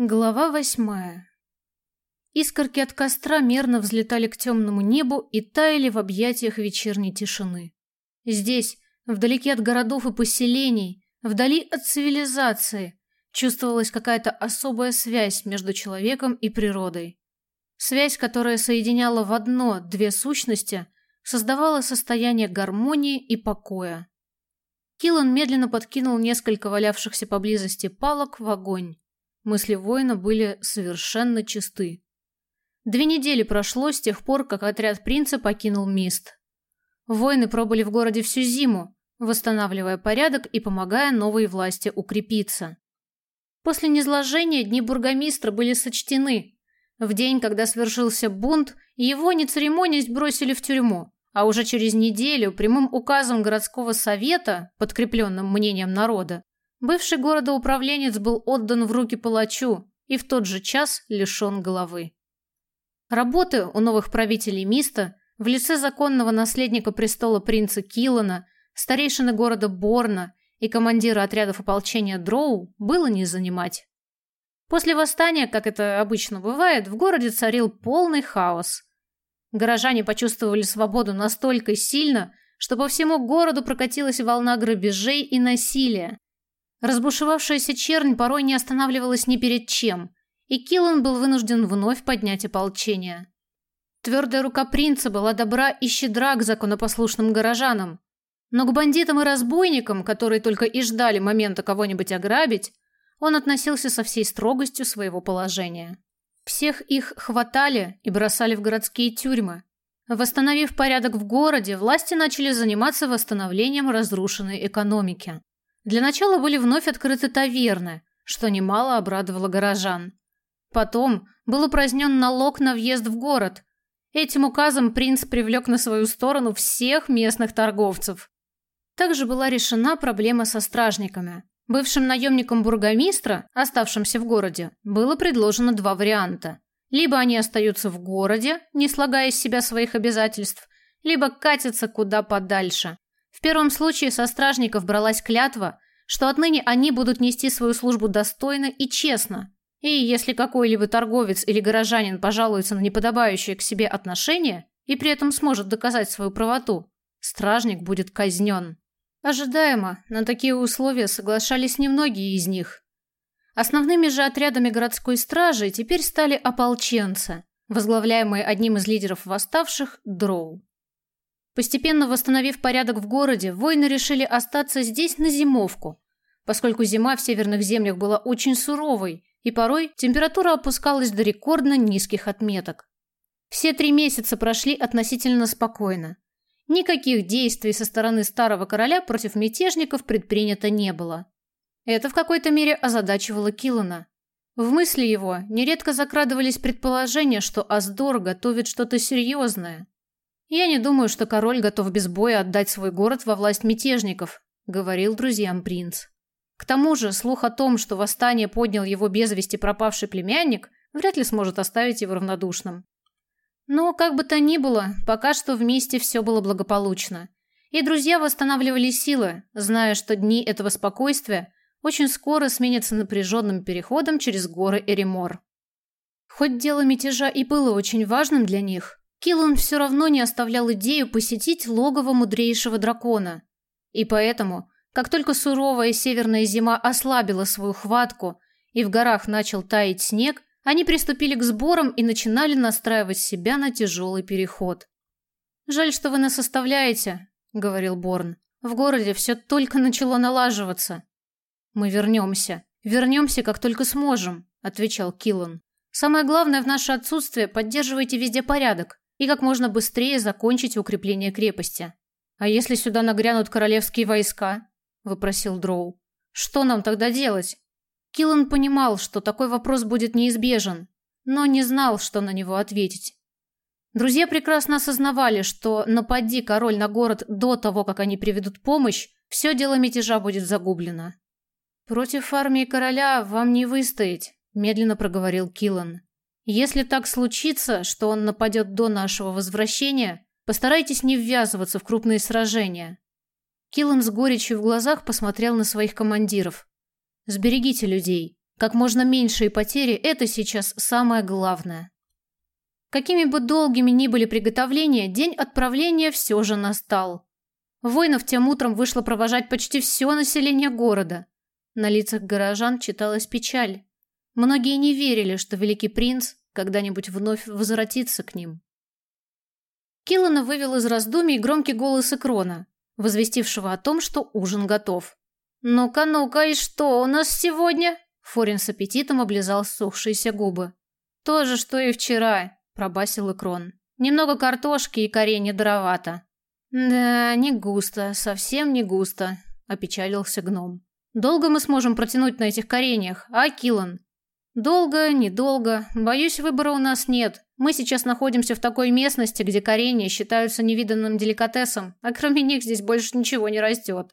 Глава восьмая. Искорки от костра мерно взлетали к темному небу и таяли в объятиях вечерней тишины. Здесь, вдалеке от городов и поселений, вдали от цивилизации, чувствовалась какая-то особая связь между человеком и природой. Связь, которая соединяла в одно две сущности, создавала состояние гармонии и покоя. Киллан медленно подкинул несколько валявшихся поблизости палок в огонь. Мысли воина были совершенно чисты. Две недели прошло с тех пор, как отряд принца покинул Мист. Воины пробыли в городе всю зиму, восстанавливая порядок и помогая новой власти укрепиться. После низложения дни бургомистра были сочтены. В день, когда свершился бунт, его, не церемонясь, бросили в тюрьму, а уже через неделю прямым указом городского совета, подкрепленным мнением народа, Бывший городоуправленец был отдан в руки палачу и в тот же час лишен головы. Работы у новых правителей Миста в лице законного наследника престола принца Килана, старейшины города Борна и командира отрядов ополчения Дроу было не занимать. После восстания, как это обычно бывает, в городе царил полный хаос. Горожане почувствовали свободу настолько сильно, что по всему городу прокатилась волна грабежей и насилия, Разбушевавшаяся чернь порой не останавливалась ни перед чем, и Киллан был вынужден вновь поднять ополчение. Твердая рука принца была добра и щедра к законопослушным горожанам, но к бандитам и разбойникам, которые только и ждали момента кого-нибудь ограбить, он относился со всей строгостью своего положения. Всех их хватали и бросали в городские тюрьмы. Восстановив порядок в городе, власти начали заниматься восстановлением разрушенной экономики. Для начала были вновь открыты таверны, что немало обрадовало горожан. Потом был упразднен налог на въезд в город. Этим указом принц привлек на свою сторону всех местных торговцев. Также была решена проблема со стражниками. Бывшим наемникам бургомистра, оставшимся в городе, было предложено два варианта. Либо они остаются в городе, не слагая из себя своих обязательств, либо катятся куда подальше. В первом случае со стражников бралась клятва, что отныне они будут нести свою службу достойно и честно. И если какой-либо торговец или горожанин пожалуется на неподобающее к себе отношение и при этом сможет доказать свою правоту, стражник будет казнен. Ожидаемо, на такие условия соглашались немногие из них. Основными же отрядами городской стражи теперь стали ополченцы, возглавляемые одним из лидеров восставших – Дроу. Постепенно восстановив порядок в городе, воины решили остаться здесь на зимовку, поскольку зима в северных землях была очень суровой, и порой температура опускалась до рекордно низких отметок. Все три месяца прошли относительно спокойно. Никаких действий со стороны старого короля против мятежников предпринято не было. Это в какой-то мере озадачивало Килана. В мысли его нередко закрадывались предположения, что Аздор готовит что-то серьезное, «Я не думаю, что король готов без боя отдать свой город во власть мятежников», — говорил друзьям принц. К тому же слух о том, что восстание поднял его без вести пропавший племянник, вряд ли сможет оставить его равнодушным. Но, как бы то ни было, пока что вместе все было благополучно. И друзья восстанавливали силы, зная, что дни этого спокойствия очень скоро сменятся напряженным переходом через горы Эримор. Хоть дело мятежа и было очень важным для них, Киллан все равно не оставлял идею посетить логово мудрейшего дракона. И поэтому, как только суровая северная зима ослабила свою хватку и в горах начал таять снег, они приступили к сборам и начинали настраивать себя на тяжелый переход. «Жаль, что вы нас оставляете», — говорил Борн. «В городе все только начало налаживаться». «Мы вернемся. Вернемся, как только сможем», — отвечал Киллан. «Самое главное в наше отсутствие — поддерживайте везде порядок и как можно быстрее закончить укрепление крепости. «А если сюда нагрянут королевские войска?» – выпросил Дроу. «Что нам тогда делать?» Киллан понимал, что такой вопрос будет неизбежен, но не знал, что на него ответить. Друзья прекрасно осознавали, что напади король на город до того, как они приведут помощь, все дело мятежа будет загублено. «Против армии короля вам не выстоять», – медленно проговорил Киллан. Если так случится, что он нападет до нашего возвращения, постарайтесь не ввязываться в крупные сражения. Киллан с горечью в глазах посмотрел на своих командиров. Сберегите людей, Как можно меньшие потери – это сейчас самое главное. Какими бы долгими ни были приготовления, день отправления все же настал. Воинов тем утром вышло провожать почти все население города. На лицах горожан читалась печаль. Многие не верили, что великий принц когда-нибудь вновь возвратится к ним. Киллана вывел из раздумий громкий голос Экрона, возвестившего о том, что ужин готов. «Ну-ка, ну-ка, и что у нас сегодня?» Форин с аппетитом облизал сухшиеся губы. «То же, что и вчера», – пробасил Экрон. «Немного картошки и коренья дровато». «Да, не густо, совсем не густо», – опечалился гном. «Долго мы сможем протянуть на этих кореньях, а, Киллан?» «Долго, недолго. Боюсь, выбора у нас нет. Мы сейчас находимся в такой местности, где коренья считаются невиданным деликатесом, а кроме них здесь больше ничего не растет».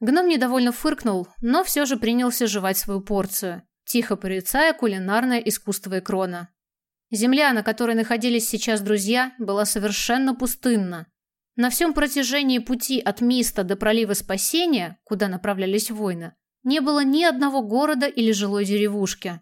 Гном недовольно фыркнул, но все же принялся жевать свою порцию, тихо порицая кулинарное искусство Экрона. Земля, на которой находились сейчас друзья, была совершенно пустынна. На всем протяжении пути от Миста до пролива Спасения, куда направлялись воины, не было ни одного города или жилой деревушки.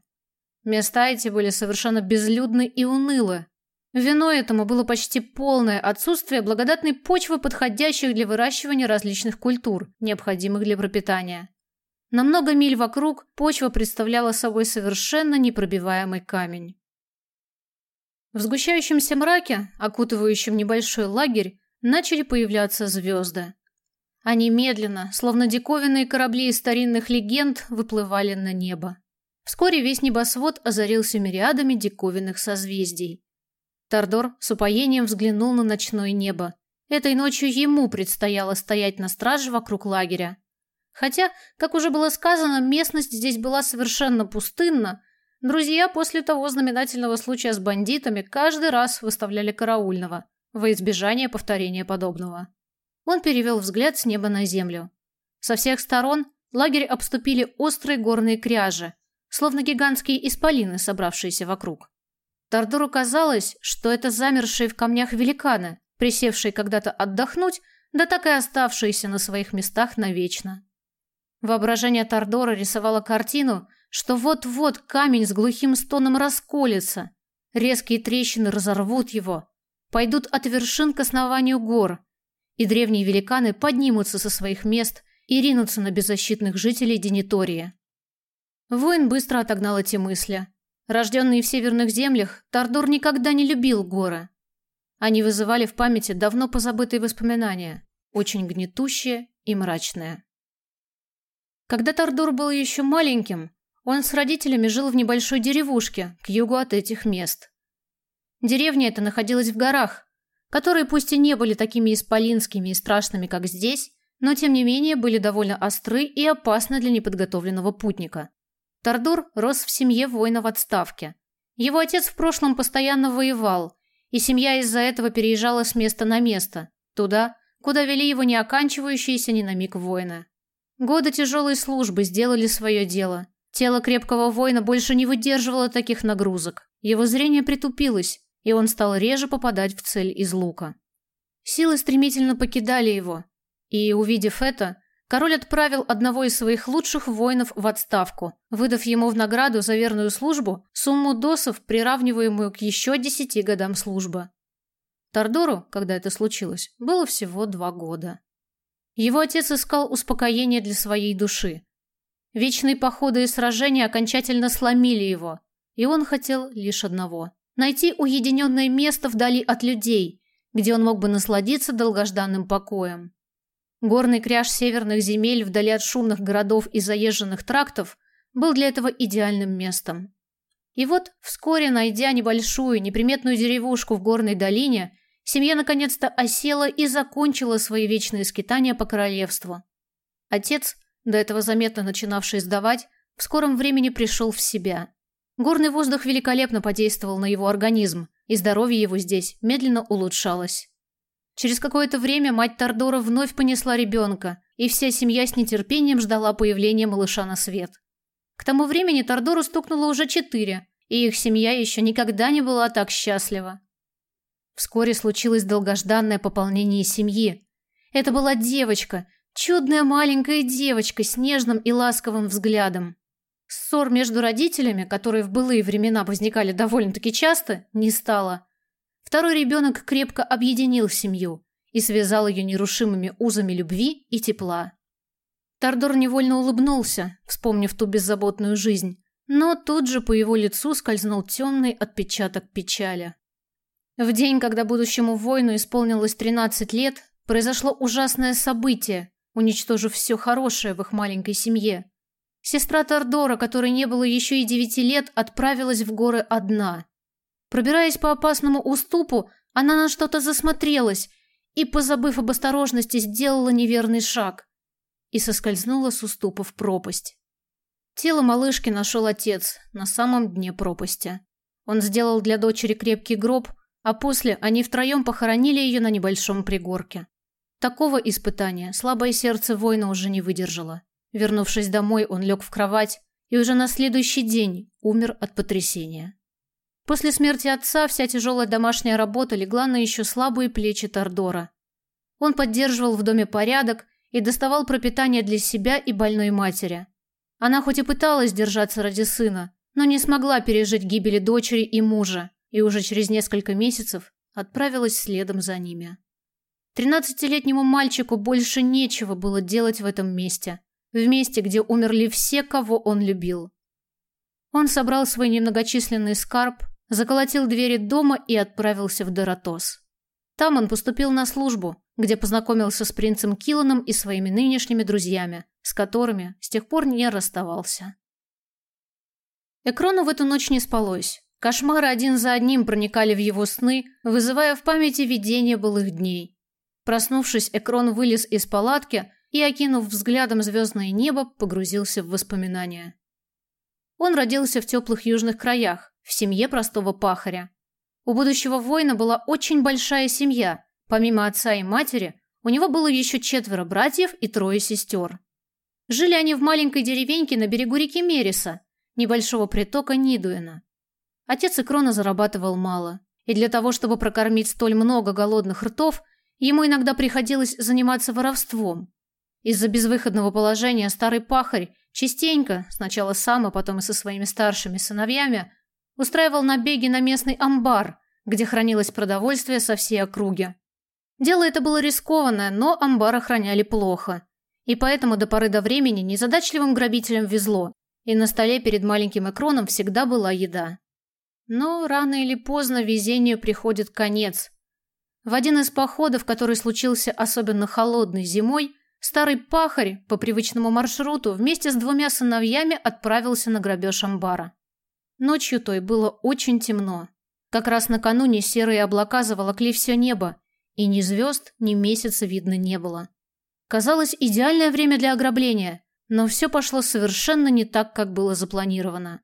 Места эти были совершенно безлюдны и унылы, Виной этому было почти полное отсутствие благодатной почвы, подходящих для выращивания различных культур, необходимых для пропитания. На много миль вокруг почва представляла собой совершенно непробиваемый камень. В сгущающемся мраке, окутывающем небольшой лагерь, начали появляться звезды. Они медленно, словно диковинные корабли из старинных легенд, выплывали на небо. Вскоре весь небосвод озарился мириадами диковинных созвездий. Тардор с упоением взглянул на ночное небо. Этой ночью ему предстояло стоять на страже вокруг лагеря. Хотя, как уже было сказано, местность здесь была совершенно пустынна, друзья после того знаменательного случая с бандитами каждый раз выставляли караульного, во избежание повторения подобного. Он перевел взгляд с неба на землю. Со всех сторон лагерь обступили острые горные кряжи, словно гигантские исполины, собравшиеся вокруг. Тардору казалось, что это замершие в камнях великаны, присевшие когда-то отдохнуть, да так и оставшиеся на своих местах навечно. Воображение Тардора рисовало картину, что вот-вот камень с глухим стоном расколется, резкие трещины разорвут его, пойдут от вершин к основанию гор, и древние великаны поднимутся со своих мест и ринутся на беззащитных жителей Денитория. Воин быстро отогнал эти мысли – Рожденный в северных землях, Тардор никогда не любил горы. Они вызывали в памяти давно позабытые воспоминания, очень гнетущие и мрачные. Когда Тардор был еще маленьким, он с родителями жил в небольшой деревушке к югу от этих мест. Деревня эта находилась в горах, которые пусть и не были такими исполинскими и страшными, как здесь, но тем не менее были довольно остры и опасны для неподготовленного путника. Тардур рос в семье воина в отставке. Его отец в прошлом постоянно воевал, и семья из-за этого переезжала с места на место, туда, куда вели его не оканчивающиеся ни на миг воины. Годы тяжелой службы сделали свое дело. Тело крепкого воина больше не выдерживало таких нагрузок. Его зрение притупилось, и он стал реже попадать в цель из лука. Силы стремительно покидали его, и, увидев это, Король отправил одного из своих лучших воинов в отставку, выдав ему в награду за верную службу сумму досов, приравниваемую к еще десяти годам службы. Тардору, когда это случилось, было всего два года. Его отец искал успокоения для своей души. Вечные походы и сражения окончательно сломили его, и он хотел лишь одного – найти уединенное место вдали от людей, где он мог бы насладиться долгожданным покоем. Горный кряж северных земель вдали от шумных городов и заезженных трактов был для этого идеальным местом. И вот, вскоре найдя небольшую, неприметную деревушку в горной долине, семья наконец-то осела и закончила свои вечные скитания по королевству. Отец, до этого заметно начинавший сдавать, в скором времени пришел в себя. Горный воздух великолепно подействовал на его организм, и здоровье его здесь медленно улучшалось. Через какое-то время мать Тардора вновь понесла ребенка, и вся семья с нетерпением ждала появления малыша на свет. К тому времени Тардору стукнуло уже четыре, и их семья еще никогда не была так счастлива. Вскоре случилось долгожданное пополнение семьи. Это была девочка, чудная маленькая девочка с нежным и ласковым взглядом. Ссор между родителями, которые в былые времена возникали довольно-таки часто, не стало. Второй ребенок крепко объединил семью и связал ее нерушимыми узами любви и тепла. Тардор невольно улыбнулся, вспомнив ту беззаботную жизнь, но тут же по его лицу скользнул темный отпечаток печали. В день, когда будущему воину исполнилось 13 лет, произошло ужасное событие, уничтожив все хорошее в их маленькой семье. Сестра Тардора, которой не было еще и девяти лет, отправилась в горы одна. Пробираясь по опасному уступу, она на что-то засмотрелась и, позабыв об осторожности, сделала неверный шаг и соскользнула с уступа в пропасть. Тело малышки нашел отец на самом дне пропасти. Он сделал для дочери крепкий гроб, а после они втроем похоронили ее на небольшом пригорке. Такого испытания слабое сердце воина уже не выдержало. Вернувшись домой, он лег в кровать и уже на следующий день умер от потрясения. После смерти отца вся тяжелая домашняя работа легла на еще слабые плечи Тардора. Он поддерживал в доме порядок и доставал пропитание для себя и больной матери. Она хоть и пыталась держаться ради сына, но не смогла пережить гибели дочери и мужа, и уже через несколько месяцев отправилась следом за ними. Тринадцатилетнему мальчику больше нечего было делать в этом месте, в месте, где умерли все, кого он любил. Он собрал свой немногочисленный скарб, заколотил двери дома и отправился в Доротос. Там он поступил на службу, где познакомился с принцем Килланом и своими нынешними друзьями, с которыми с тех пор не расставался. Экрону в эту ночь не спалось. Кошмары один за одним проникали в его сны, вызывая в памяти видения былых дней. Проснувшись, Экрон вылез из палатки и, окинув взглядом звездное небо, погрузился в воспоминания. Он родился в теплых южных краях, в семье простого пахаря. У будущего воина была очень большая семья. Помимо отца и матери, у него было еще четверо братьев и трое сестер. Жили они в маленькой деревеньке на берегу реки Мериса, небольшого притока Нидуэна. Отец Икрона зарабатывал мало, и для того, чтобы прокормить столь много голодных ртов, ему иногда приходилось заниматься воровством. Из-за безвыходного положения старый пахарь частенько, сначала сам, а потом и со своими старшими сыновьями, устраивал набеги на местный амбар, где хранилось продовольствие со всей округи. Дело это было рискованное, но амбар охраняли плохо. И поэтому до поры до времени незадачливым грабителям везло, и на столе перед маленьким экроном всегда была еда. Но рано или поздно везению приходит конец. В один из походов, который случился особенно холодной зимой, старый пахарь по привычному маршруту вместе с двумя сыновьями отправился на грабеж амбара. Ночью той было очень темно. Как раз накануне серые облака заволокли все небо, и ни звезд, ни месяца видно не было. Казалось, идеальное время для ограбления, но все пошло совершенно не так, как было запланировано.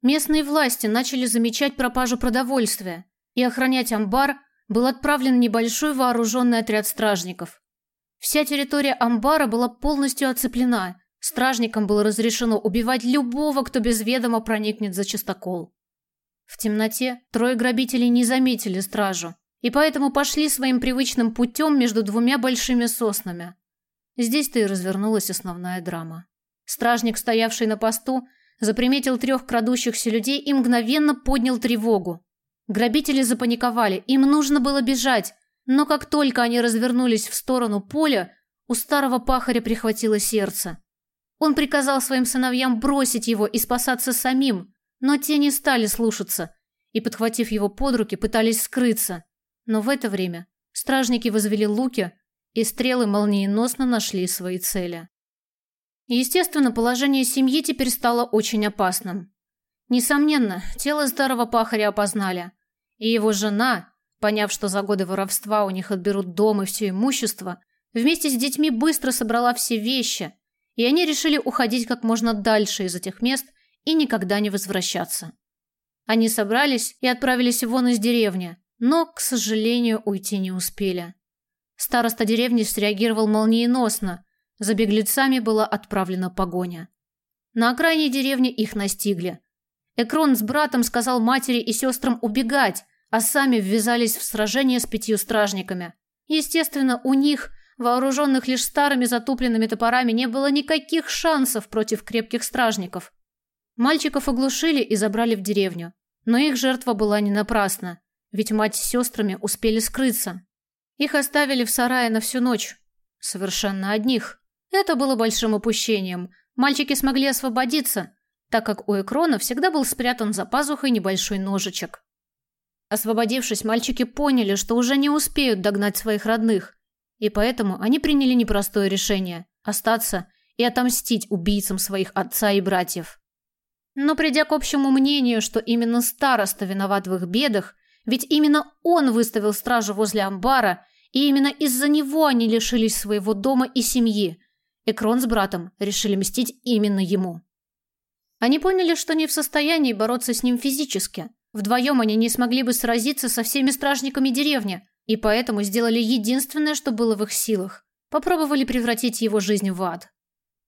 Местные власти начали замечать пропажу продовольствия, и охранять амбар был отправлен небольшой вооруженный отряд стражников. Вся территория амбара была полностью оцеплена, Стражникам было разрешено убивать любого, кто без ведома проникнет за частокол. В темноте трое грабителей не заметили стражу, и поэтому пошли своим привычным путем между двумя большими соснами. Здесь-то и развернулась основная драма. Стражник, стоявший на посту, заприметил трех крадущихся людей и мгновенно поднял тревогу. Грабители запаниковали, им нужно было бежать, но как только они развернулись в сторону поля, у старого пахаря прихватило сердце. Он приказал своим сыновьям бросить его и спасаться самим, но те не стали слушаться и, подхватив его под руки, пытались скрыться. Но в это время стражники возвели луки, и стрелы молниеносно нашли свои цели. Естественно, положение семьи теперь стало очень опасным. Несомненно, тело старого пахаря опознали, и его жена, поняв, что за годы воровства у них отберут дом и все имущество, вместе с детьми быстро собрала все вещи – и они решили уходить как можно дальше из этих мест и никогда не возвращаться. Они собрались и отправились вон из деревни, но, к сожалению, уйти не успели. Староста деревни среагировал молниеносно, за беглецами была отправлена погоня. На окраине деревни их настигли. Экрон с братом сказал матери и сестрам убегать, а сами ввязались в сражение с пятью стражниками. Естественно, у них вооруженных лишь старыми затупленными топорами, не было никаких шансов против крепких стражников. Мальчиков оглушили и забрали в деревню. Но их жертва была не напрасна, ведь мать с сестрами успели скрыться. Их оставили в сарае на всю ночь. Совершенно одних. Это было большим упущением. Мальчики смогли освободиться, так как у Экрона всегда был спрятан за пазухой небольшой ножичек. Освободившись, мальчики поняли, что уже не успеют догнать своих родных, и поэтому они приняли непростое решение – остаться и отомстить убийцам своих отца и братьев. Но придя к общему мнению, что именно староста виноват в их бедах, ведь именно он выставил стражу возле амбара, и именно из-за него они лишились своего дома и семьи, Экрон с братом решили мстить именно ему. Они поняли, что не в состоянии бороться с ним физически. Вдвоем они не смогли бы сразиться со всеми стражниками деревни, и поэтому сделали единственное, что было в их силах. Попробовали превратить его жизнь в ад.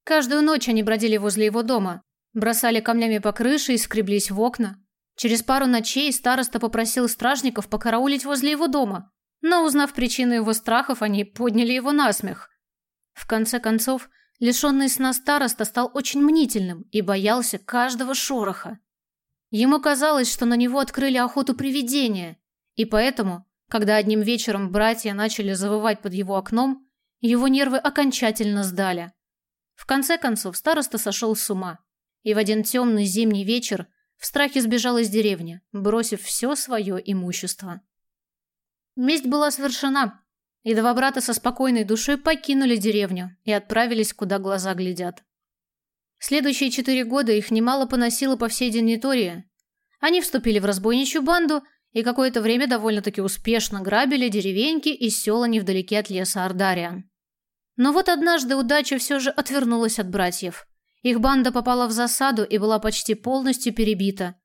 Каждую ночь они бродили возле его дома, бросали камнями по крыше и скреблись в окна. Через пару ночей староста попросил стражников покараулить возле его дома, но, узнав причину его страхов, они подняли его на смех. В конце концов, Лишенный сна староста стал очень мнительным и боялся каждого шороха. Ему казалось, что на него открыли охоту привидения, и поэтому, когда одним вечером братья начали завывать под его окном, его нервы окончательно сдали. В конце концов староста сошел с ума, и в один темный зимний вечер в страхе сбежал из деревни, бросив все свое имущество. Месть была совершена, и два брата со спокойной душой покинули деревню и отправились, куда глаза глядят. Следующие четыре года их немало поносило по всей Денитории. Они вступили в разбойничью банду и какое-то время довольно-таки успешно грабили деревеньки и села невдалеке от леса Ардария. Но вот однажды удача все же отвернулась от братьев. Их банда попала в засаду и была почти полностью перебита.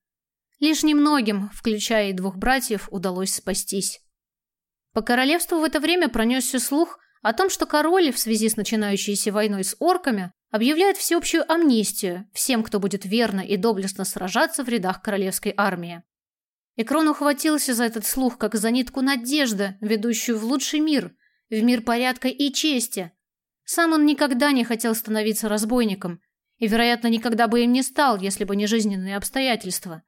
Лишь немногим, включая и двух братьев, удалось спастись. По королевству в это время пронесся слух о том, что король в связи с начинающейся войной с орками объявляет всеобщую амнистию всем, кто будет верно и доблестно сражаться в рядах королевской армии. Экрон ухватился за этот слух, как за нитку надежды, ведущую в лучший мир, в мир порядка и чести. Сам он никогда не хотел становиться разбойником, и, вероятно, никогда бы им не стал, если бы не жизненные обстоятельства.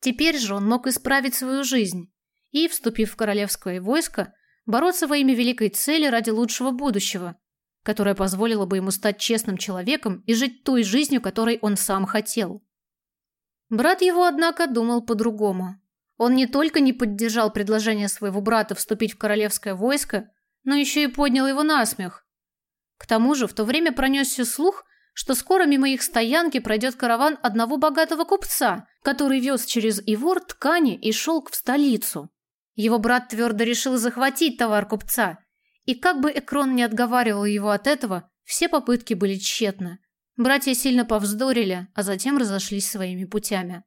Теперь же он мог исправить свою жизнь и, вступив в королевское войско, бороться во имя великой цели ради лучшего будущего, которое позволило бы ему стать честным человеком и жить той жизнью, которой он сам хотел. Брат его, однако, думал по-другому. Он не только не поддержал предложение своего брата вступить в королевское войско, но еще и поднял его на смех. К тому же в то время пронесся слух, что скоро мимо их стоянки пройдет караван одного богатого купца, который вез через Ивор ткани и шелк в столицу. Его брат твердо решил захватить товар купца, и как бы Экрон не отговаривал его от этого, все попытки были тщетны. Братья сильно повздорили, а затем разошлись своими путями.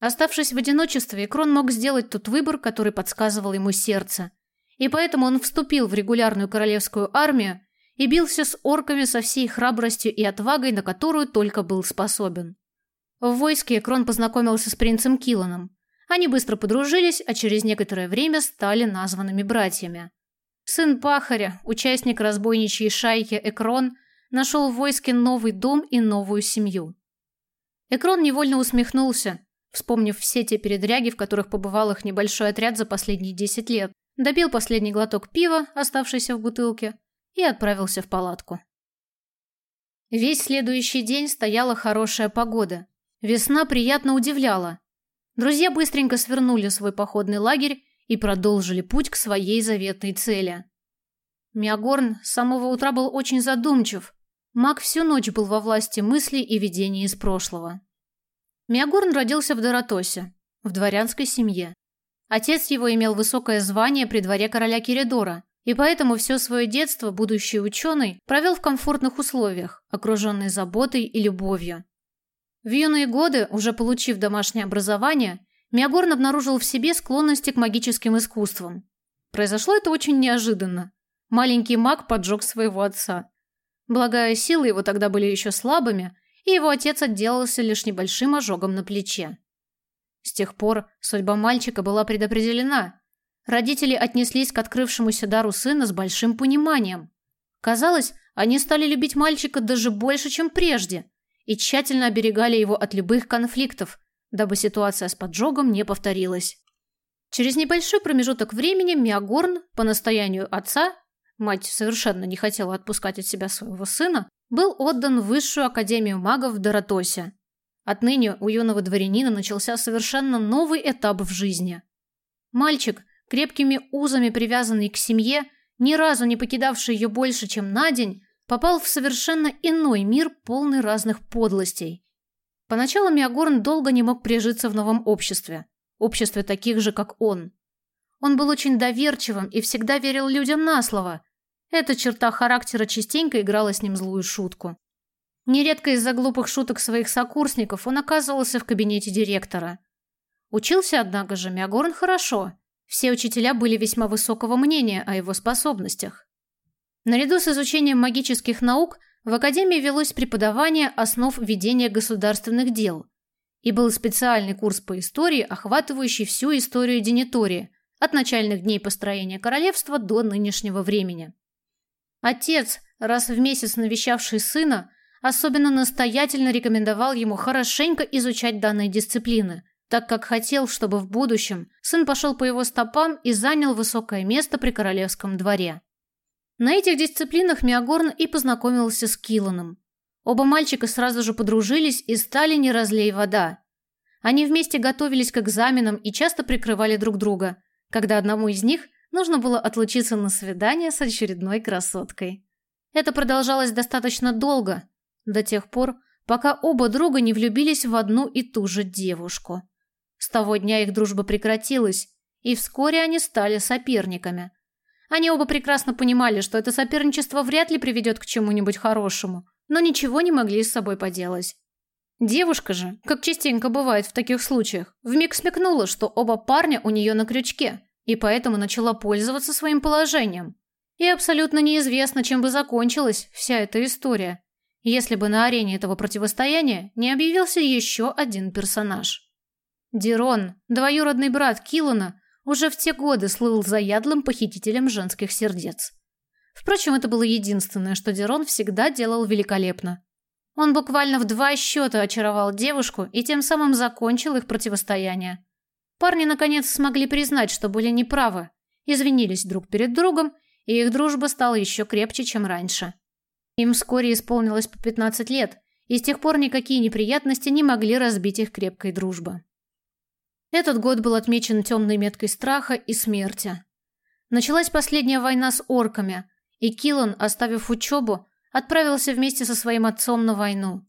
Оставшись в одиночестве, Экрон мог сделать тот выбор, который подсказывал ему сердце, и поэтому он вступил в регулярную королевскую армию и бился с орками со всей храбростью и отвагой, на которую только был способен. В войске Экрон познакомился с принцем Киланом, они быстро подружились, а через некоторое время стали названными братьями. Сын пахаря, участник разбойничьей шайки Экрон, нашел в войске новый дом и новую семью. Экрон невольно усмехнулся, вспомнив все те передряги, в которых побывал их небольшой отряд за последние десять лет, добил последний глоток пива, оставшийся в бутылке, и отправился в палатку. Весь следующий день стояла хорошая погода. Весна приятно удивляла. Друзья быстренько свернули свой походный лагерь и продолжили путь к своей заветной цели. Миагорн с самого утра был очень задумчив. Маг всю ночь был во власти мыслей и видений из прошлого. Миагорн родился в Доротосе, в дворянской семье. Отец его имел высокое звание при дворе короля Киридора, и поэтому все свое детство будущий ученый провел в комфортных условиях, окруженный заботой и любовью. В юные годы, уже получив домашнее образование, Миагорн обнаружил в себе склонности к магическим искусствам. Произошло это очень неожиданно. Маленький маг поджег своего отца. Благая силы его тогда были еще слабыми, и его отец отделался лишь небольшим ожогом на плече. С тех пор судьба мальчика была предопределена. Родители отнеслись к открывшемуся дару сына с большим пониманием. Казалось, они стали любить мальчика даже больше, чем прежде – и тщательно оберегали его от любых конфликтов, дабы ситуация с поджогом не повторилась. Через небольшой промежуток времени Миагорн, по настоянию отца, мать совершенно не хотела отпускать от себя своего сына, был отдан в Высшую Академию магов в Доротосе. Отныне у юного дворянина начался совершенно новый этап в жизни. Мальчик, крепкими узами привязанный к семье, ни разу не покидавший ее больше, чем на день, попал в совершенно иной мир, полный разных подлостей. Поначалу Миагорн долго не мог прижиться в новом обществе, обществе таких же, как он. Он был очень доверчивым и всегда верил людям на слово. Эта черта характера частенько играла с ним злую шутку. Нередко из-за глупых шуток своих сокурсников он оказывался в кабинете директора. Учился, однако же, Миагорн хорошо. Все учителя были весьма высокого мнения о его способностях. Наряду с изучением магических наук в Академии велось преподавание основ ведения государственных дел. И был специальный курс по истории, охватывающий всю историю Денитории, от начальных дней построения королевства до нынешнего времени. Отец, раз в месяц навещавший сына, особенно настоятельно рекомендовал ему хорошенько изучать данные дисциплины, так как хотел, чтобы в будущем сын пошел по его стопам и занял высокое место при королевском дворе. На этих дисциплинах Миагорн и познакомился с Килланом. Оба мальчика сразу же подружились и стали не разлей вода. Они вместе готовились к экзаменам и часто прикрывали друг друга, когда одному из них нужно было отлучиться на свидание с очередной красоткой. Это продолжалось достаточно долго, до тех пор, пока оба друга не влюбились в одну и ту же девушку. С того дня их дружба прекратилась, и вскоре они стали соперниками – они оба прекрасно понимали, что это соперничество вряд ли приведет к чему-нибудь хорошему, но ничего не могли с собой поделать. Девушка же, как частенько бывает в таких случаях, вмиг смекнула, что оба парня у нее на крючке, и поэтому начала пользоваться своим положением. И абсолютно неизвестно, чем бы закончилась вся эта история, если бы на арене этого противостояния не объявился еще один персонаж. Дирон, двоюродный брат Килана, уже в те годы слыл заядлым похитителем женских сердец. Впрочем, это было единственное, что Дерон всегда делал великолепно. Он буквально в два счета очаровал девушку и тем самым закончил их противостояние. Парни наконец смогли признать, что были неправы, извинились друг перед другом, и их дружба стала еще крепче, чем раньше. Им вскоре исполнилось по 15 лет, и с тех пор никакие неприятности не могли разбить их крепкой дружбы. Этот год был отмечен темной меткой страха и смерти. Началась последняя война с орками, и Киллан, оставив учебу, отправился вместе со своим отцом на войну.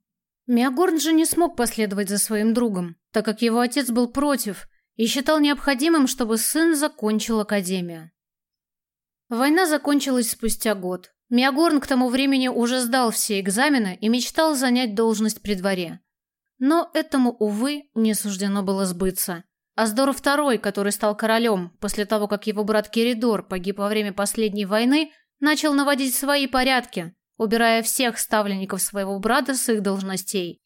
Миагорн же не смог последовать за своим другом, так как его отец был против и считал необходимым, чтобы сын закончил академию. Война закончилась спустя год. Миагорн к тому времени уже сдал все экзамены и мечтал занять должность при дворе. Но этому, увы, не суждено было сбыться. Аздор II, который стал королем после того, как его брат Керидор погиб во время последней войны, начал наводить свои порядки, убирая всех ставленников своего брата с их должностей.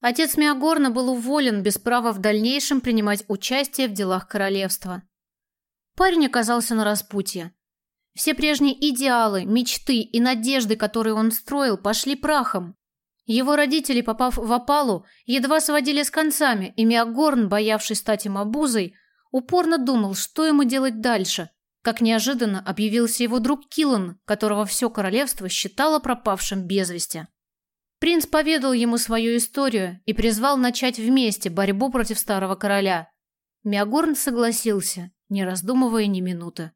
Отец Миагорна был уволен без права в дальнейшем принимать участие в делах королевства. Парень оказался на распутье. Все прежние идеалы, мечты и надежды, которые он строил, пошли прахом. Его родители, попав в опалу, едва сводили с концами, и Миагорн, боявшись стать им обузой, упорно думал, что ему делать дальше. Как неожиданно объявился его друг Киллан, которого все королевство считало пропавшим без вести. Принц поведал ему свою историю и призвал начать вместе борьбу против старого короля. Миагорн согласился, не раздумывая ни минуты.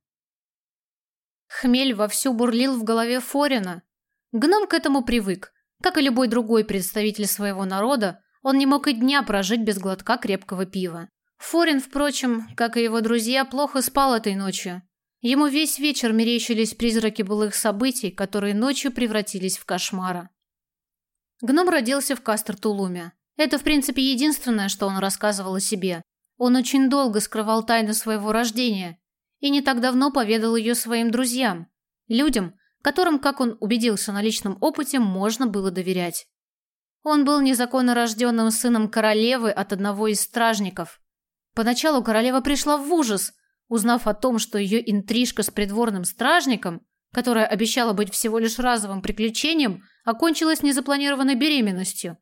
Хмель вовсю бурлил в голове Форина. Гном к этому привык – как и любой другой представитель своего народа, он не мог и дня прожить без глотка крепкого пива. Форин, впрочем, как и его друзья, плохо спал этой ночью. Ему весь вечер мерещились призраки былых событий, которые ночью превратились в кошмара. Гном родился в Кастер-Тулуме. Это, в принципе, единственное, что он рассказывал о себе. Он очень долго скрывал тайну своего рождения и не так давно поведал ее своим друзьям, людям, которым, как он убедился на личном опыте, можно было доверять. Он был незаконно рожденным сыном королевы от одного из стражников. Поначалу королева пришла в ужас, узнав о том, что ее интрижка с придворным стражником, которая обещала быть всего лишь разовым приключением, окончилась незапланированной беременностью.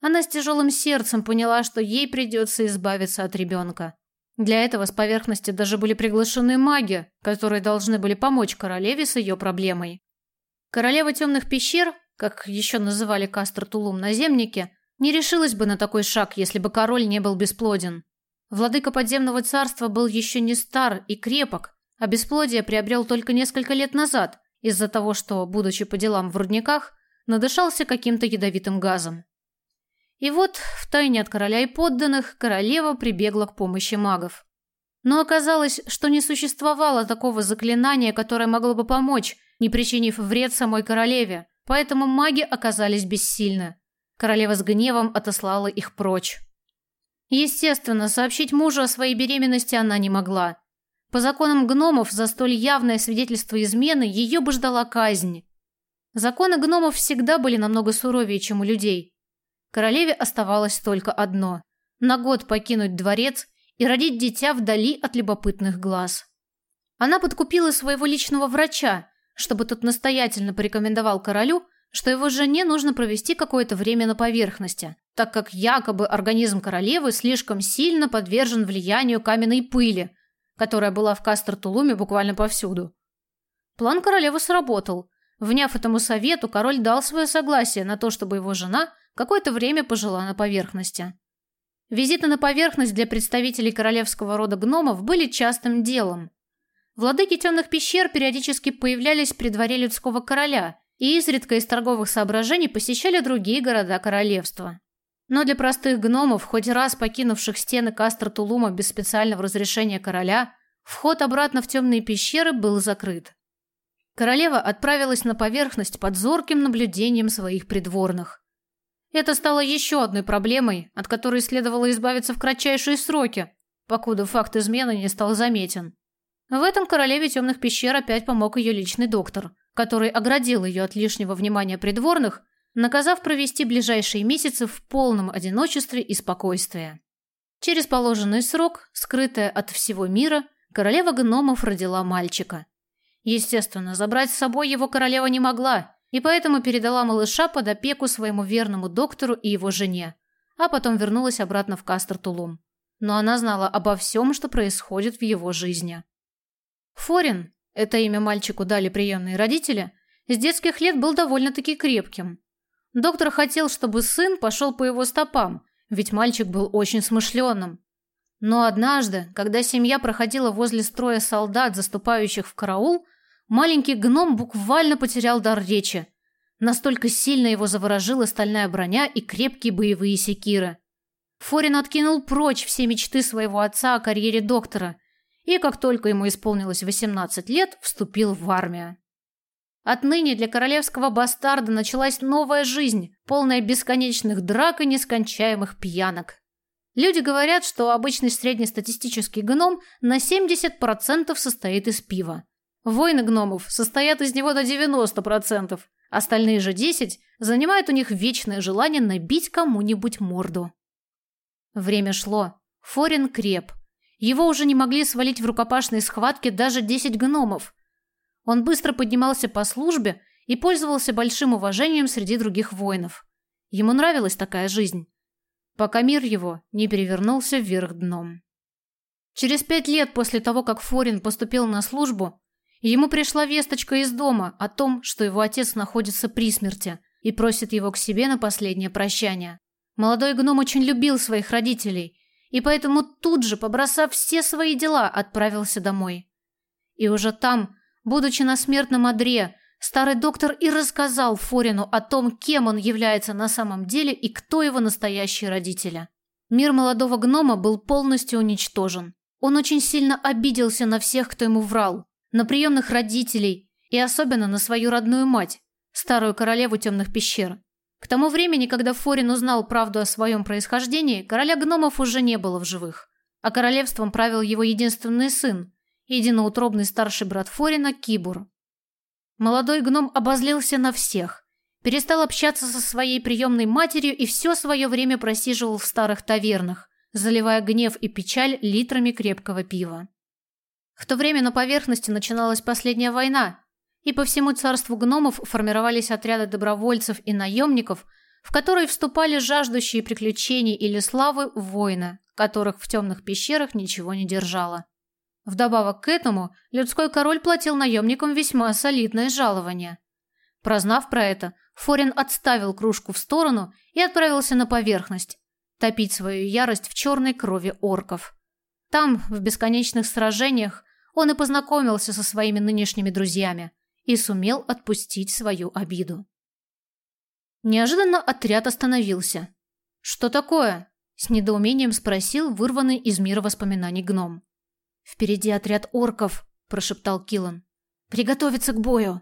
Она с тяжелым сердцем поняла, что ей придется избавиться от ребенка. Для этого с поверхности даже были приглашены маги, которые должны были помочь королеве с ее проблемой. Королева темных пещер, как еще называли Кастр Тулум наземники, не решилась бы на такой шаг, если бы король не был бесплоден. Владыка подземного царства был еще не стар и крепок, а бесплодие приобрел только несколько лет назад из-за того, что, будучи по делам в рудниках, надышался каким-то ядовитым газом. И вот, втайне от короля и подданных, королева прибегла к помощи магов. Но оказалось, что не существовало такого заклинания, которое могло бы помочь, не причинив вред самой королеве, поэтому маги оказались бессильны. Королева с гневом отослала их прочь. Естественно, сообщить мужу о своей беременности она не могла. По законам гномов за столь явное свидетельство измены ее бы ждала казнь. Законы гномов всегда были намного суровее, чем у людей. Королеве оставалось только одно – на год покинуть дворец и родить дитя вдали от любопытных глаз. Она подкупила своего личного врача, чтобы тот настоятельно порекомендовал королю, что его жене нужно провести какое-то время на поверхности, так как якобы организм королевы слишком сильно подвержен влиянию каменной пыли, которая была в Кастер-Тулуме буквально повсюду. План королевы сработал. Вняв этому совету, король дал свое согласие на то, чтобы его жена какое-то время пожила на поверхности. Визиты на поверхность для представителей королевского рода гномов были частым делом. Владыки темных пещер периодически появлялись при дворе людского короля и изредка из торговых соображений посещали другие города королевства. Но для простых гномов, хоть раз покинувших стены Кастр-Тулума без специального разрешения короля, вход обратно в темные пещеры был закрыт. Королева отправилась на поверхность под зорким наблюдением своих придворных. Это стало еще одной проблемой, от которой следовало избавиться в кратчайшие сроки, покуда факт измены не стал заметен. В этом королеве темных пещер опять помог ее личный доктор – который оградил ее от лишнего внимания придворных, наказав провести ближайшие месяцы в полном одиночестве и спокойствии. Через положенный срок, скрытая от всего мира, королева гномов родила мальчика. Естественно, забрать с собой его королева не могла, и поэтому передала малыша под опеку своему верному доктору и его жене, а потом вернулась обратно в Кастер-Тулум. Но она знала обо всем, что происходит в его жизни. Форин, это имя мальчику дали приемные родители, с детских лет был довольно-таки крепким. Доктор хотел, чтобы сын пошел по его стопам, ведь мальчик был очень смышленым. Но однажды, когда семья проходила возле строя солдат, заступающих в караул, маленький гном буквально потерял дар речи. Настолько сильно его заворожила стальная броня и крепкие боевые секиры. Форин откинул прочь все мечты своего отца о карьере доктора и, как только ему исполнилось 18 лет, вступил в армию. Отныне для королевского бастарда началась новая жизнь, полная бесконечных драк и нескончаемых пьянок. Люди говорят, что обычный среднестатистический гном на 70% состоит из пива. Войны гномов состоят из него до 90%, остальные же 10% занимают у них вечное желание набить кому-нибудь морду. Время шло. Форин креп, его уже не могли свалить в рукопашной схватке даже 10 гномов. Он быстро поднимался по службе и пользовался большим уважением среди других воинов. Ему нравилась такая жизнь, пока мир его не перевернулся вверх дном. Через пять лет после того, как Форин поступил на службу, ему пришла весточка из дома о том, что его отец находится при смерти и просит его к себе на последнее прощание. Молодой гном очень любил своих родителей и поэтому тут же, побросав все свои дела, отправился домой. И уже там, будучи на смертном одре, старый доктор и рассказал Форину о том, кем он является на самом деле и кто его настоящие родители. Мир молодого гнома был полностью уничтожен. Он очень сильно обиделся на всех, кто ему врал, на приемных родителей и особенно на свою родную мать, старую королеву темных пещер. К тому времени, когда Форин узнал правду о своем происхождении, короля гномов уже не было в живых, а королевством правил его единственный сын, единоутробный старший брат Форина Кибур. Молодой гном обозлился на всех, перестал общаться со своей приемной матерью и все свое время просиживал в старых тавернах, заливая гнев и печаль литрами крепкого пива. В то время на поверхности начиналась последняя война, и по всему царству гномов формировались отряды добровольцев и наемников, в который вступали жаждущие приключений или славы воины, которых в темных пещерах ничего не держало. Вдобавок к этому, людской король платил наемникам весьма солидное жалование. Прознав про это, Форин отставил кружку в сторону и отправился на поверхность, топить свою ярость в черной крови орков. Там, в бесконечных сражениях, он и познакомился со своими нынешними друзьями и сумел отпустить свою обиду. Неожиданно отряд остановился. «Что такое?» – с недоумением спросил вырванный из мира воспоминаний гном. «Впереди отряд орков», – прошептал Киллан. «Приготовиться к бою!»